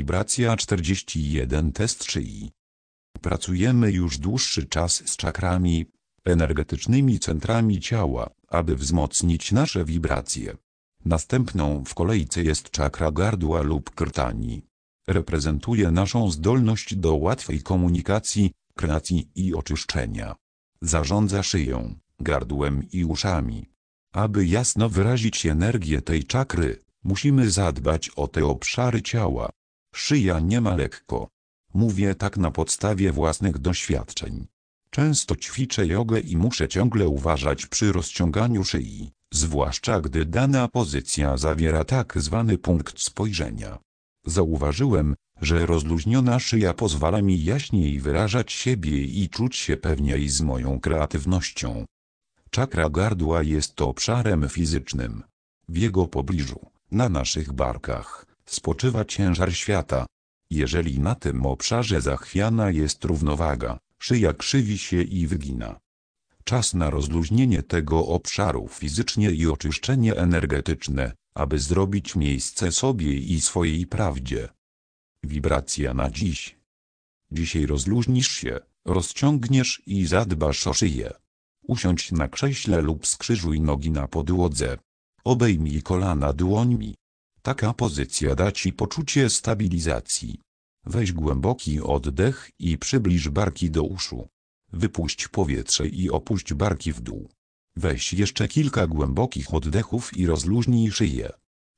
Wibracja 41 Test szyi. Pracujemy już dłuższy czas z czakrami, energetycznymi centrami ciała, aby wzmocnić nasze wibracje. Następną w kolejce jest czakra gardła lub krtani. Reprezentuje naszą zdolność do łatwej komunikacji, kreacji i oczyszczenia. Zarządza szyją, gardłem i uszami. Aby jasno wyrazić energię tej czakry, musimy zadbać o te obszary ciała. Szyja nie ma lekko. Mówię tak na podstawie własnych doświadczeń. Często ćwiczę jogę i muszę ciągle uważać przy rozciąganiu szyi, zwłaszcza gdy dana pozycja zawiera tak zwany punkt spojrzenia. Zauważyłem, że rozluźniona szyja pozwala mi jaśniej wyrażać siebie i czuć się pewniej z moją kreatywnością. Czakra gardła jest obszarem fizycznym. W jego pobliżu, na naszych barkach, spoczywa ciężar świata. Jeżeli na tym obszarze zachwiana jest równowaga, szyja krzywi się i wygina. Czas na rozluźnienie tego obszaru fizycznie i oczyszczenie energetyczne, aby zrobić miejsce sobie i swojej prawdzie. Wibracja na dziś. Dzisiaj rozluźnisz się, rozciągniesz i zadbasz o szyję. Usiądź na krześle lub skrzyżuj nogi na podłodze. Obejmij kolana dłońmi. Taka pozycja da Ci poczucie stabilizacji. Weź głęboki oddech i przybliż barki do uszu. Wypuść powietrze i opuść barki w dół. Weź jeszcze kilka głębokich oddechów i rozluźnij szyję.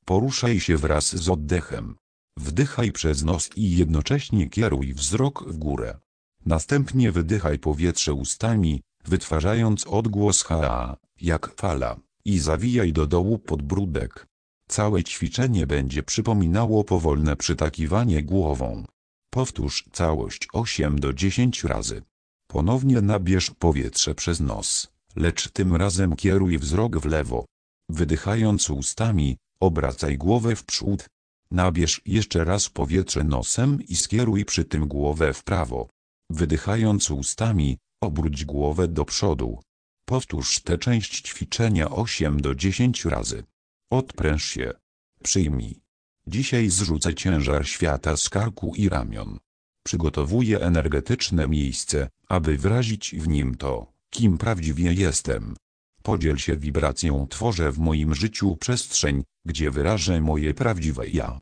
Poruszaj się wraz z oddechem. Wdychaj przez nos i jednocześnie kieruj wzrok w górę. Następnie wydychaj powietrze ustami, wytwarzając odgłos ha, jak fala, i zawijaj do dołu podbródek. Całe ćwiczenie będzie przypominało powolne przytakiwanie głową. Powtórz całość 8 do 10 razy. Ponownie nabierz powietrze przez nos, lecz tym razem kieruj wzrok w lewo. Wydychając ustami, obracaj głowę w przód. Nabierz jeszcze raz powietrze nosem i skieruj przy tym głowę w prawo. Wydychając ustami, obróć głowę do przodu. Powtórz tę część ćwiczenia 8 do 10 razy. Odpręż się. Przyjmij. Dzisiaj zrzucę ciężar świata z karku i ramion. Przygotowuję energetyczne miejsce, aby wyrazić w nim to, kim prawdziwie jestem. Podziel się wibracją tworzę w moim życiu przestrzeń, gdzie wyrażę moje prawdziwe ja.